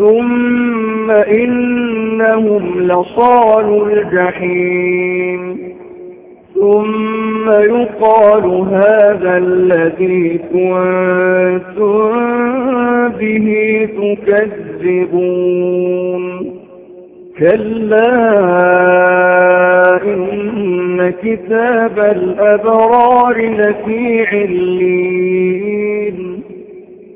ثم إنهم لصال الجحيم ثم يقال هذا الذي كنتم به تكذبون كلا إن كتاب الأبرار لفي علين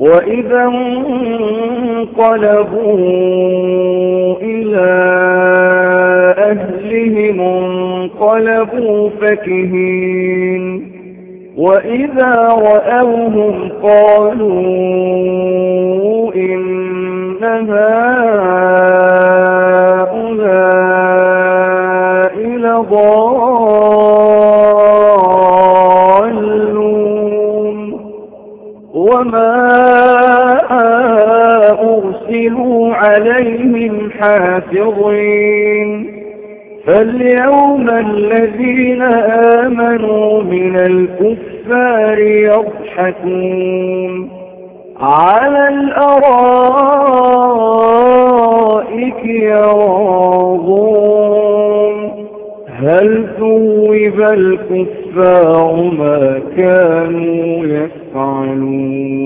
وإذا انقلبوا إلى أهلهم انقلبوا فكهين وإذا رأوهم قالوا إن هؤلاء حافظين فاليوم الذين آمنوا من الكفار يضحكون على الأرائك ينظرون هل ثوب الكفار ما كانوا يفعلون؟